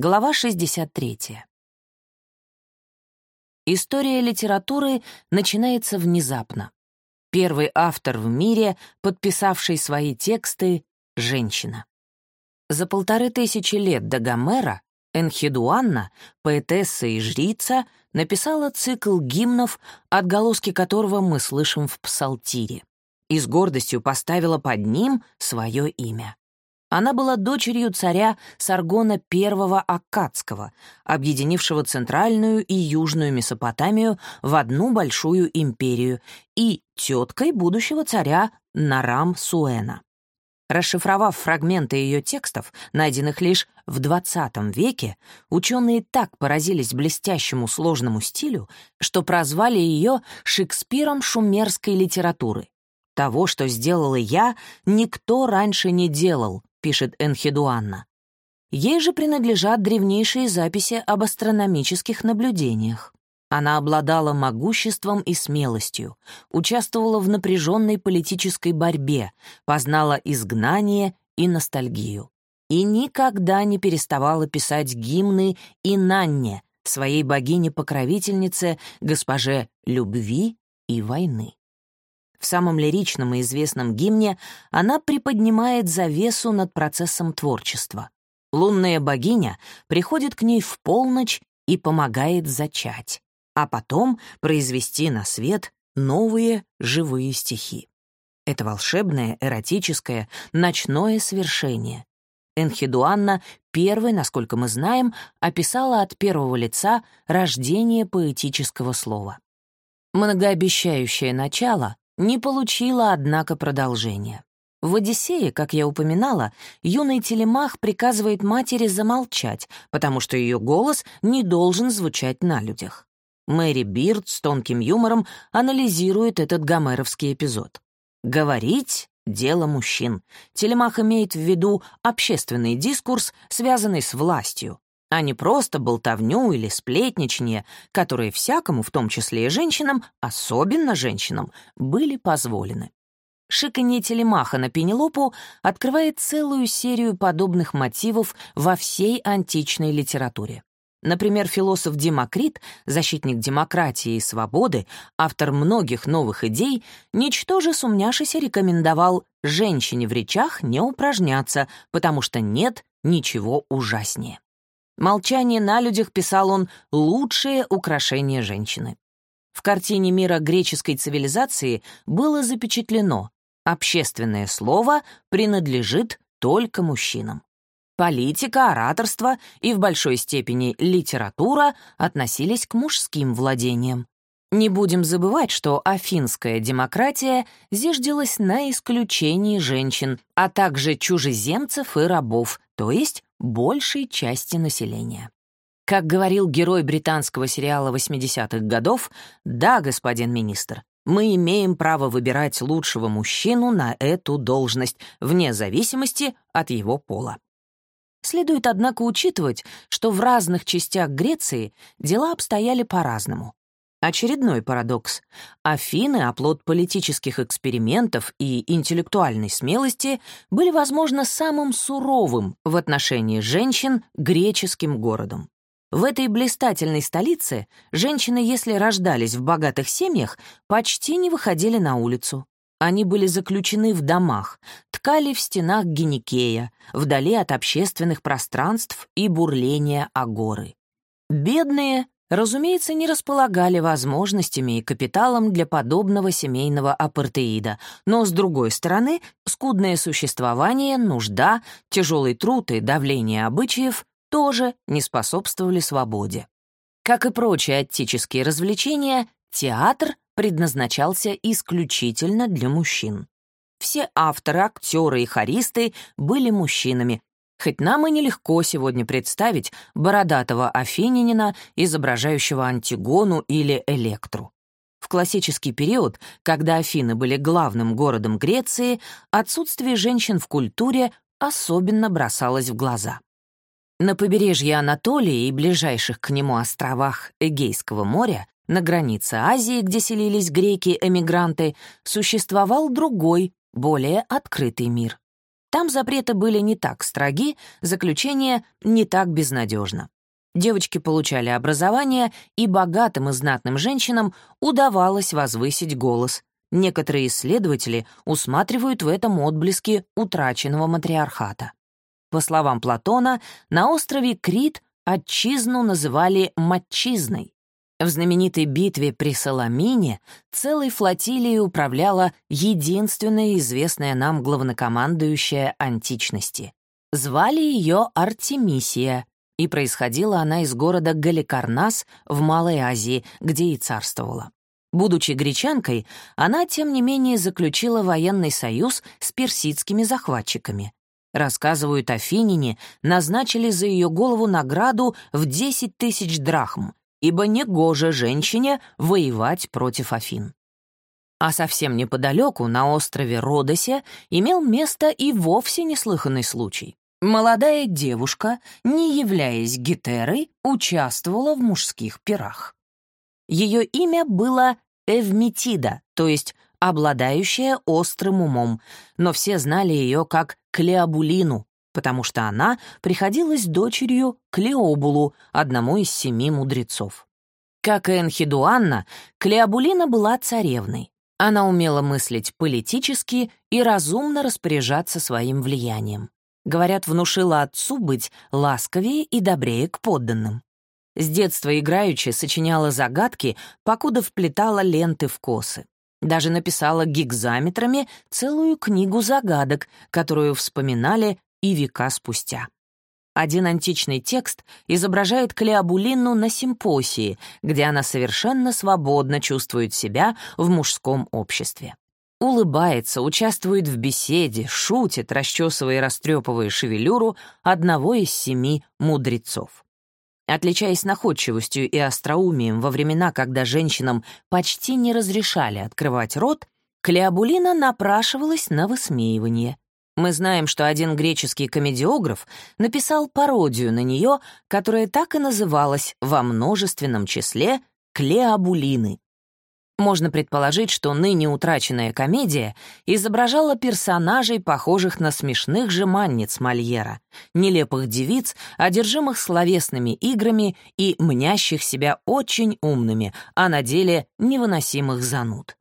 Глава 63. История литературы начинается внезапно. Первый автор в мире, подписавший свои тексты — женщина. За полторы тысячи лет до Гомера Энхидуанна, поэтесса и жрица, написала цикл гимнов, отголоски которого мы слышим в Псалтире, и с гордостью поставила под ним свое имя. Она была дочерью царя Саргона I Аккадского, объединившего Центральную и Южную Месопотамию в одну большую империю, и теткой будущего царя Нарам Суэна. Расшифровав фрагменты ее текстов, найденных лишь в XX веке, ученые так поразились блестящему сложному стилю, что прозвали ее Шекспиром шумерской литературы. Того, что сделала я, никто раньше не делал, пишет Энхидуанна. Ей же принадлежат древнейшие записи об астрономических наблюдениях. Она обладала могуществом и смелостью, участвовала в напряженной политической борьбе, познала изгнание и ностальгию. И никогда не переставала писать гимны и Нанне, своей богине-покровительнице, госпоже любви и войны. В самом лиричном и известном гимне она приподнимает завесу над процессом творчества. Лунная богиня приходит к ней в полночь и помогает зачать, а потом произвести на свет новые живые стихи. Это волшебное, эротическое, ночное свершение. Энхидуанна первой, насколько мы знаем, описала от первого лица рождение поэтического слова. Многообещающее начало не получила, однако, продолжения. В «Одиссее», как я упоминала, юный телемах приказывает матери замолчать, потому что ее голос не должен звучать на людях. Мэри Бирд с тонким юмором анализирует этот гомеровский эпизод. «Говорить — дело мужчин. Телемах имеет в виду общественный дискурс, связанный с властью, а не просто болтовню или сплетничание, которые всякому, в том числе и женщинам, особенно женщинам, были позволены. Шиканье телемаха на Пенелопу открывает целую серию подобных мотивов во всей античной литературе. Например, философ Демокрит, защитник демократии и свободы, автор многих новых идей, ничтоже сумняшися рекомендовал женщине в речах не упражняться, потому что нет ничего ужаснее. Молчание на людях, писал он, лучшее украшение женщины. В картине мира греческой цивилизации было запечатлено «общественное слово принадлежит только мужчинам». Политика, ораторство и в большой степени литература относились к мужским владениям. Не будем забывать, что афинская демократия зиждилась на исключении женщин, а также чужеземцев и рабов, то есть большей части населения. Как говорил герой британского сериала 80-х годов, «Да, господин министр, мы имеем право выбирать лучшего мужчину на эту должность, вне зависимости от его пола». Следует, однако, учитывать, что в разных частях Греции дела обстояли по-разному. Очередной парадокс. Афины, оплот политических экспериментов и интеллектуальной смелости, были, возможно, самым суровым в отношении женщин греческим городом. В этой блистательной столице женщины, если рождались в богатых семьях, почти не выходили на улицу. Они были заключены в домах, ткали в стенах геникея, вдали от общественных пространств и бурления агоры. Бедные разумеется, не располагали возможностями и капиталом для подобного семейного апартеида, но, с другой стороны, скудное существование, нужда, тяжелый труд и давление обычаев тоже не способствовали свободе. Как и прочие аттические развлечения, театр предназначался исключительно для мужчин. Все авторы, актеры и хористы были мужчинами, Хоть нам и нелегко сегодня представить бородатого афининина, изображающего Антигону или Электру. В классический период, когда Афины были главным городом Греции, отсутствие женщин в культуре особенно бросалось в глаза. На побережье Анатолии и ближайших к нему островах Эгейского моря, на границе Азии, где селились греки-эмигранты, существовал другой, более открытый мир. Там запреты были не так строги, заключение не так безнадежно. Девочки получали образование, и богатым и знатным женщинам удавалось возвысить голос. Некоторые исследователи усматривают в этом отблески утраченного матриархата. По словам Платона, на острове Крит отчизну называли «матчизной». В знаменитой битве при Саламине целой флотилией управляла единственная известная нам главнокомандующая античности. Звали ее Артемисия, и происходила она из города Галикарнас в Малой Азии, где и царствовала. Будучи гречанкой, она, тем не менее, заключила военный союз с персидскими захватчиками. Рассказывают, афиняне назначили за ее голову награду в 10 тысяч драхм, ибо негоже женщине воевать против Афин. А совсем неподалеку, на острове Родосе, имел место и вовсе неслыханный случай. Молодая девушка, не являясь гетерой, участвовала в мужских пирах. Ее имя было Эвметида, то есть обладающая острым умом, но все знали ее как Клеобулину, потому что она приходилась дочерью Клеобулу, одному из семи мудрецов. Как и Энхидуанна, Клеобулина была царевной. Она умела мыслить политически и разумно распоряжаться своим влиянием. Говорят, внушила отцу быть ласковее и добрее к подданным. С детства играючи сочиняла загадки, покуда вплетала ленты в косы. Даже написала гигзаметрами целую книгу загадок, которую вспоминали и века спустя. Один античный текст изображает Клеобулину на симпосии, где она совершенно свободно чувствует себя в мужском обществе. Улыбается, участвует в беседе, шутит, расчесывая и растрепывая шевелюру одного из семи мудрецов. Отличаясь находчивостью и остроумием во времена, когда женщинам почти не разрешали открывать рот, Клеобулина напрашивалась на высмеивание. Мы знаем, что один греческий комедиограф написал пародию на нее, которая так и называлась во множественном числе «Клеобулины». Можно предположить, что ныне утраченная комедия изображала персонажей, похожих на смешных же манниц Мольера, нелепых девиц, одержимых словесными играми и мнящих себя очень умными, а на деле невыносимых зануд.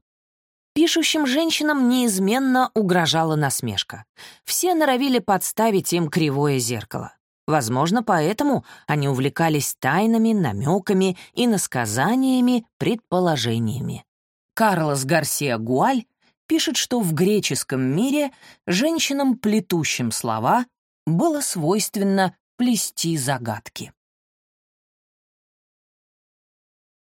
Пишущим женщинам неизменно угрожала насмешка. Все норовили подставить им кривое зеркало. Возможно, поэтому они увлекались тайнами, намеками и насказаниями, предположениями. Карлос Гарсия Гуаль пишет, что в греческом мире женщинам, плетущим слова, было свойственно плести загадки.